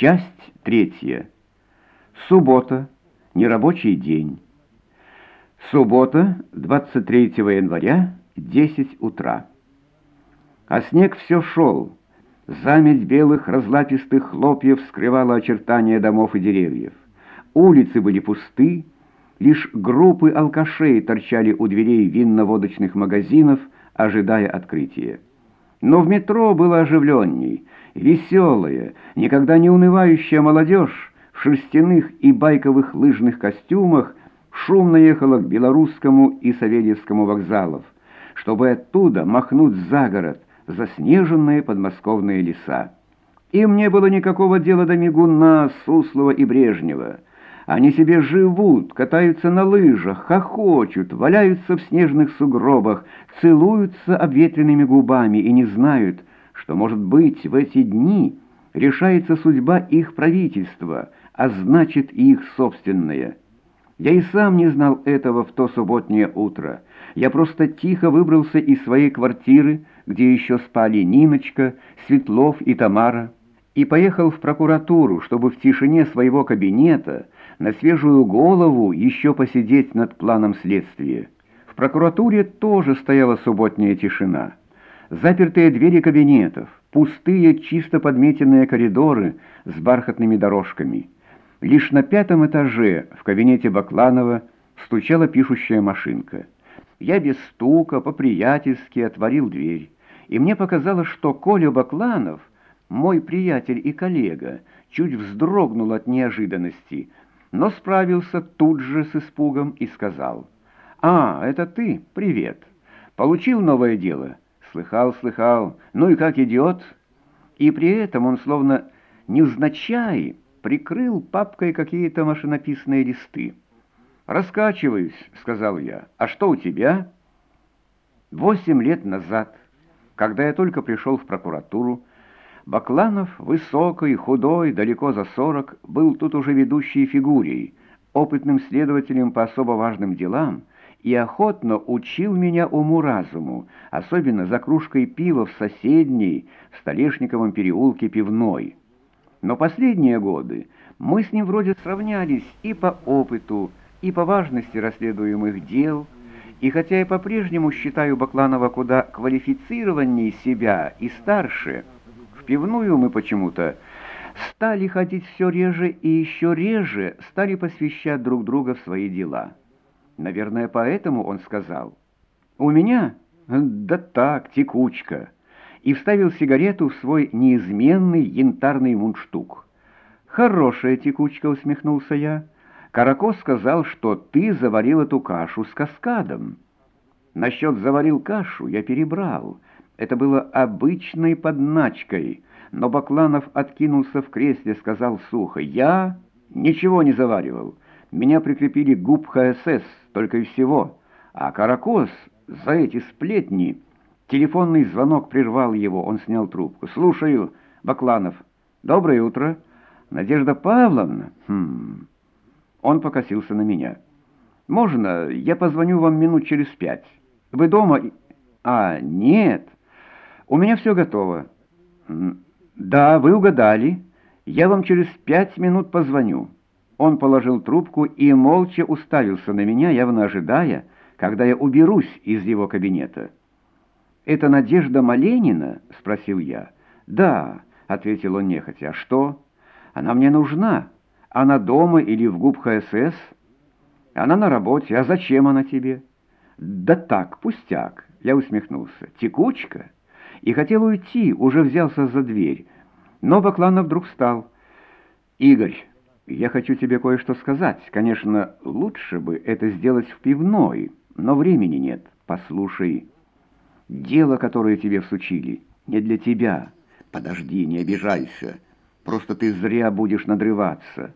Часть третья. Суббота. Нерабочий день. Суббота, 23 января, 10 утра. А снег все шел. Заметь белых разлапистых хлопьев скрывала очертания домов и деревьев. Улицы были пусты, лишь группы алкашей торчали у дверей винно-водочных магазинов, ожидая открытия. Но в метро было оживленней, веселая, никогда не унывающая молодежь в шерстяных и байковых лыжных костюмах шумно ехала к Белорусскому и Савельевскому вокзалов, чтобы оттуда махнуть за город, заснеженные подмосковные леса. Им не было никакого дела до Мигуна, Суслова и Брежнева. Они себе живут, катаются на лыжах, хохочут, валяются в снежных сугробах, целуются обветренными губами и не знают, что, может быть, в эти дни решается судьба их правительства, а значит и их собственная. Я и сам не знал этого в то субботнее утро. Я просто тихо выбрался из своей квартиры, где еще спали Ниночка, Светлов и Тамара, и поехал в прокуратуру, чтобы в тишине своего кабинета на свежую голову еще посидеть над планом следствия. В прокуратуре тоже стояла субботняя тишина. Запертые двери кабинетов, пустые, чисто подметенные коридоры с бархатными дорожками. Лишь на пятом этаже в кабинете Бакланова стучала пишущая машинка. Я без стука, по-приятельски отворил дверь, и мне показалось, что Коля Бакланов, мой приятель и коллега, чуть вздрогнул от неожиданности — но справился тут же с испугом и сказал, «А, это ты? Привет. Получил новое дело?» «Слыхал, слыхал. Ну и как идет?» И при этом он словно невзначай прикрыл папкой какие-то машинописные листы. «Раскачиваюсь», — сказал я. «А что у тебя?» Восемь лет назад, когда я только пришел в прокуратуру, Бакланов, высокий, худой, далеко за сорок, был тут уже ведущей фигурой, опытным следователем по особо важным делам, и охотно учил меня уму-разуму, особенно за кружкой пива в соседней, в Столешниковом переулке пивной. Но последние годы мы с ним вроде сравнялись и по опыту, и по важности расследуемых дел, и хотя я по-прежнему считаю Бакланова куда квалифицированнее себя и старше, пивную мы почему-то стали ходить все реже и еще реже стали посвящать друг друга в свои дела. Наверное, поэтому он сказал, «У меня? Да так, текучка» и вставил сигарету в свой неизменный янтарный мундштук. «Хорошая текучка», — усмехнулся я. «Каракос сказал, что ты заварил эту кашу с каскадом». Насчет «заварил кашу» я перебрал. Это было обычной подначкой, но Бакланов откинулся в кресле, сказал сухо, «Я ничего не заваривал. Меня прикрепили к ГУП ХСС, только и всего. А Каракос за эти сплетни...» Телефонный звонок прервал его, он снял трубку. «Слушаю, Бакланов. Доброе утро. Надежда Павловна?» «Хм...» Он покосился на меня. «Можно, я позвоню вам минут через пять. Вы дома?» «А, нет. У меня все готово». «Да, вы угадали. Я вам через пять минут позвоню». Он положил трубку и молча уставился на меня, явно ожидая, когда я уберусь из его кабинета. «Это Надежда Маленина?» — спросил я. «Да», — ответил он нехотя. «А что? Она мне нужна. Она дома или в ГУП ХСС?» «Она на работе. А зачем она тебе?» «Да так, пустяк», — я усмехнулся. «Текучка?» И хотел уйти, уже взялся за дверь. Но Бакланов вдруг встал. «Игорь, я хочу тебе кое-что сказать. Конечно, лучше бы это сделать в пивной, но времени нет. Послушай». Дело, которое тебе всучили, не для тебя. Подожди, не обижайся. Просто ты зря будешь надрываться.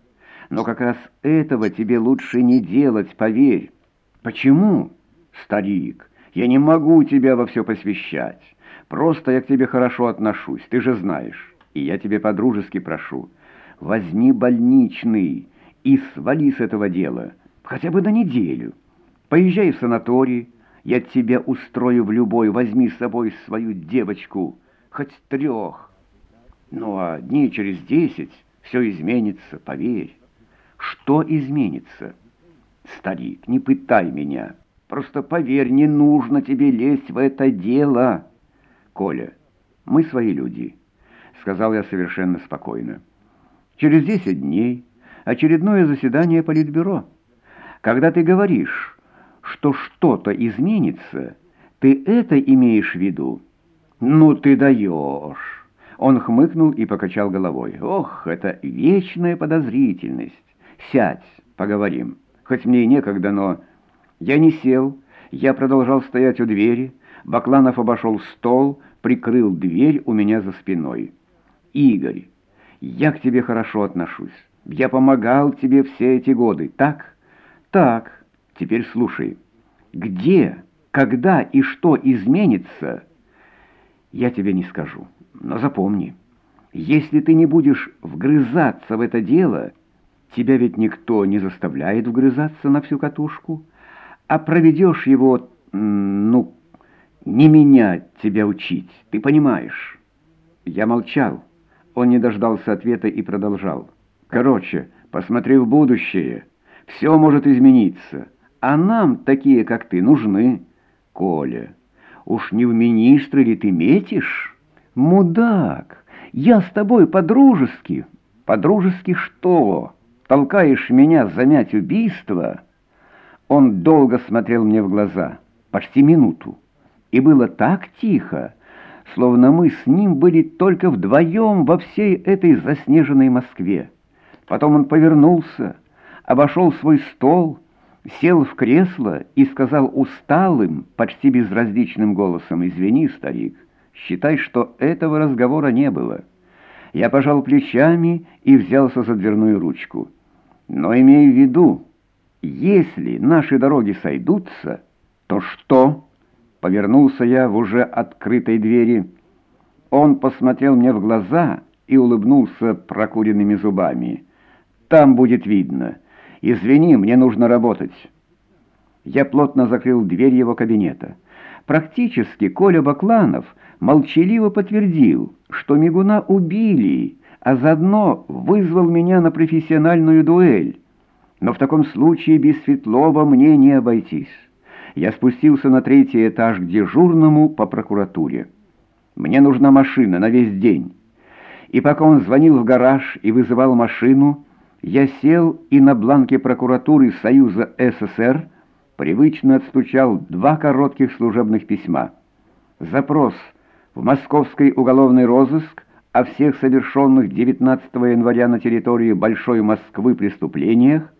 Но как раз этого тебе лучше не делать, поверь. Почему, старик? Я не могу тебя во все посвящать. Просто я к тебе хорошо отношусь, ты же знаешь. И я тебе по-дружески прошу. Возьми больничный и свали с этого дела. Хотя бы на неделю. Поезжай в санаторий, я тебя устрою в любой, возьми с собой свою девочку, хоть трех. Ну а дней через десять Все изменится, поверь. Что изменится? Старик, не пытай меня. Просто поверь, не нужно тебе лезть в это дело. Коля, мы свои люди, сказал я совершенно спокойно. Через десять дней очередное заседание Политбюро. Когда ты говоришь, что что-то изменится, ты это имеешь в виду? Ну ты даешь. Он хмыкнул и покачал головой. Ох, это вечная подозрительность. Сядь, поговорим. Хоть мне и некогда, но... Я не сел, я продолжал стоять у двери. Бакланов обошел стол, прикрыл дверь у меня за спиной. «Игорь, я к тебе хорошо отношусь. Я помогал тебе все эти годы, так?» «Так, теперь слушай. Где, когда и что изменится, я тебе не скажу. Но запомни, если ты не будешь вгрызаться в это дело, тебя ведь никто не заставляет вгрызаться на всю катушку» а проведешь его, ну, не меня тебя учить, ты понимаешь?» Я молчал. Он не дождался ответа и продолжал. «Короче, посмотри в будущее. Все может измениться. А нам, такие как ты, нужны. Коля, уж не в министры ли ты метишь? Мудак, я с тобой по-дружески. По-дружески что? Толкаешь меня занять убийство?» Он долго смотрел мне в глаза, почти минуту. И было так тихо, словно мы с ним были только вдвоем во всей этой заснеженной Москве. Потом он повернулся, обошел свой стол, сел в кресло и сказал усталым, почти безразличным голосом, «Извини, старик, считай, что этого разговора не было». Я пожал плечами и взялся за дверную ручку. «Но имей в виду, если наши дороги сойдутся, то что? Повернулся я в уже открытой двери. Он посмотрел мне в глаза и улыбнулся прокуренными зубами. Там будет видно. Извини, мне нужно работать. Я плотно закрыл дверь его кабинета. Практически Коля Бакланов молчаливо подтвердил, что Мигуна убили, а заодно вызвал меня на профессиональную дуэль. Но в таком случае без Светлова мне не обойтись. Я спустился на третий этаж к дежурному по прокуратуре. Мне нужна машина на весь день. И пока он звонил в гараж и вызывал машину, я сел и на бланке прокуратуры Союза СССР привычно отстучал два коротких служебных письма. Запрос в московский уголовный розыск о всех совершенных 19 января на территории Большой Москвы преступлениях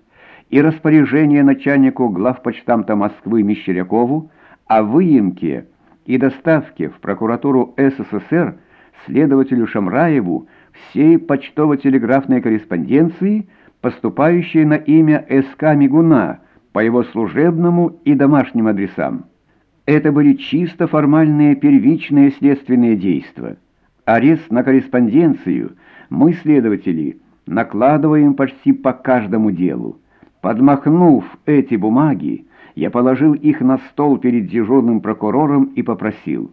и распоряжение начальнику главпочтамта Москвы Мещерякову о выемке и доставке в прокуратуру СССР следователю Шамраеву всей почтово-телеграфной корреспонденции, поступающей на имя СК Мигуна по его служебному и домашним адресам. Это были чисто формальные первичные следственные действия. Арест на корреспонденцию мы, следователи, накладываем почти по каждому делу. Подмахнув эти бумаги, я положил их на стол перед дежурным прокурором и попросил.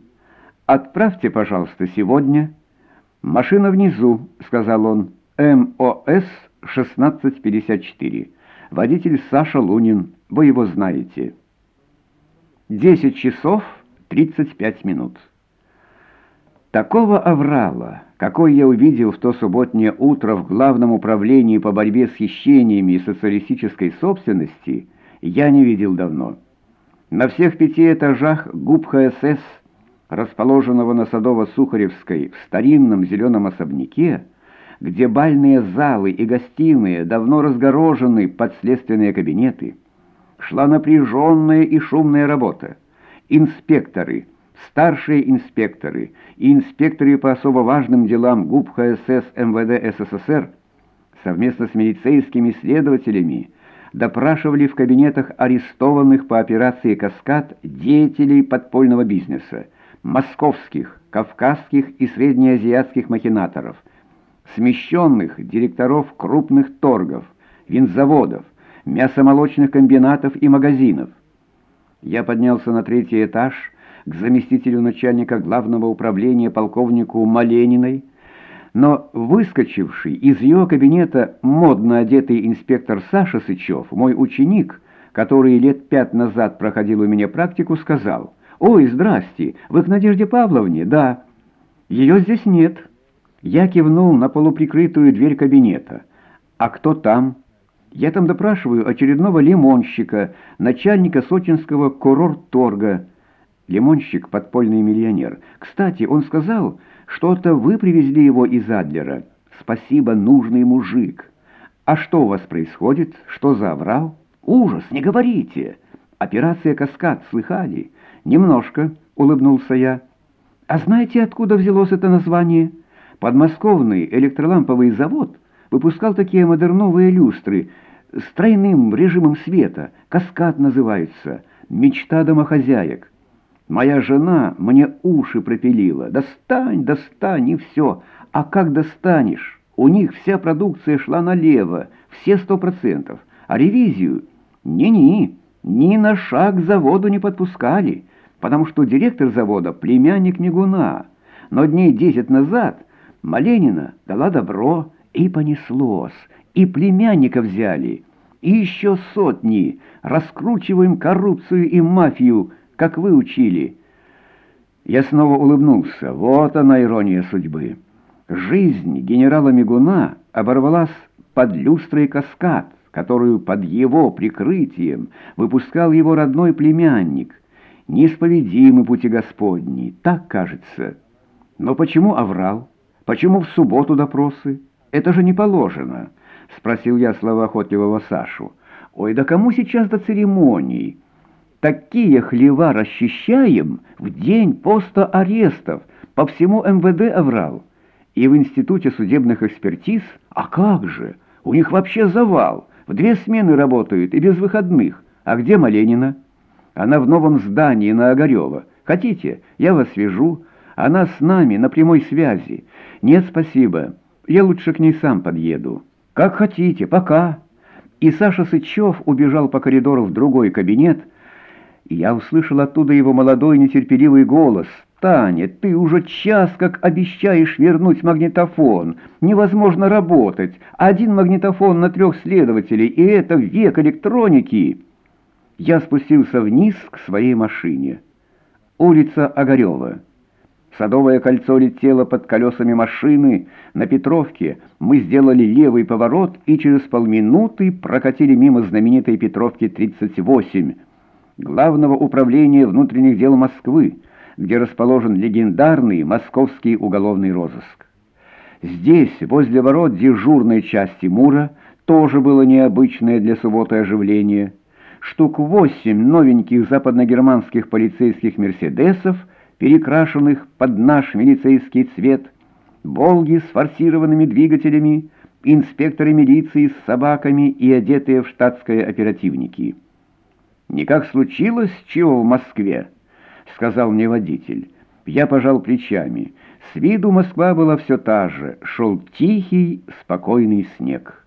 «Отправьте, пожалуйста, сегодня». «Машина внизу», — сказал он, «МОС 1654. Водитель Саша Лунин, вы его знаете». Десять часов тридцать пять минут. Такого аврала, какой я увидел в то субботнее утро в Главном управлении по борьбе с хищениями и социалистической собственности, я не видел давно. На всех пяти этажах ГУП ХСС, расположенного на Садово-Сухаревской в старинном зеленом особняке, где бальные залы и гостиные давно разгорожены под следственные кабинеты, шла напряженная и шумная работа. Инспекторы — старшие инспекторы и инспекторы по особо важным делам ГУП ХСС МВД СССР совместно с медицейскими следователями допрашивали в кабинетах арестованных по операции «Каскад» деятелей подпольного бизнеса, московских, кавказских и среднеазиатских махинаторов, смещенных директоров крупных торгов, винзаводов, мясомолочных комбинатов и магазинов. Я поднялся на третий этаж к заместителю начальника главного управления полковнику Малениной, но выскочивший из ее кабинета модно одетый инспектор Саша Сычев, мой ученик, который лет пять назад проходил у меня практику, сказал, «Ой, здрасте, вы к Надежде Павловне?» «Да». «Ее здесь нет». Я кивнул на полуприкрытую дверь кабинета. «А кто там?» «Я там допрашиваю очередного лимонщика, начальника сочинского курорт-торга». Лимонщик — подпольный миллионер. Кстати, он сказал, что-то вы привезли его из Адлера. Спасибо, нужный мужик. А что у вас происходит? Что за оврал? Ужас, не говорите. Операция «Каскад» слыхали? Немножко, улыбнулся я. А знаете, откуда взялось это название? Подмосковный электроламповый завод выпускал такие модерновые люстры с тройным режимом света. «Каскад» называются. Мечта домохозяек. Моя жена мне уши пропилила. Достань, достань, и все. А как достанешь? У них вся продукция шла налево, все сто процентов. А ревизию? Не-не, ни на шаг заводу не подпускали, потому что директор завода — племянник Мигуна. Но дней десять назад Маленина дала добро, и понеслось, и племянника взяли, и еще сотни. Раскручиваем коррупцию и мафию, как вы учили». Я снова улыбнулся. Вот она ирония судьбы. Жизнь генерала Мигуна оборвалась под люстрой каскад, которую под его прикрытием выпускал его родной племянник. Неисповедимы пути Господни, так кажется. Но почему оврал? Почему в субботу допросы? Это же не положено, — спросил я словоохотливого Сашу. Ой, да кому сейчас до церемоний? Такие хлева расчищаем в день поста арестов, по всему МВД оврал. И в Институте судебных экспертиз, а как же, у них вообще завал, в две смены работают и без выходных. А где Маленина? Она в новом здании на Огарева. Хотите, я вас свяжу? Она с нами на прямой связи. Нет, спасибо, я лучше к ней сам подъеду. Как хотите, пока. И Саша Сычев убежал по коридору в другой кабинет, и я услышал оттуда его молодой нетерпеливый голос. «Таня, ты уже час как обещаешь вернуть магнитофон. Невозможно работать. Один магнитофон на трех следователей, и это век электроники». Я спустился вниз к своей машине. Улица Огарева. Садовое кольцо летело под колесами машины. На Петровке мы сделали левый поворот и через полминуты прокатили мимо знаменитой Петровки 38 Главного управления внутренних дел Москвы, где расположен легендарный московский уголовный розыск. Здесь, возле ворот дежурной части Мура, тоже было необычное для субботы оживление. Штук восемь новеньких западногерманских полицейских «Мерседесов», перекрашенных под наш милицейский цвет, «Волги» с форсированными двигателями, инспекторы милиции с собаками и одетые в штатское оперативники. «Никак случилось, чего в Москве?» — сказал мне водитель. Я пожал плечами. С виду Москва была все та же. Шел тихий, спокойный снег.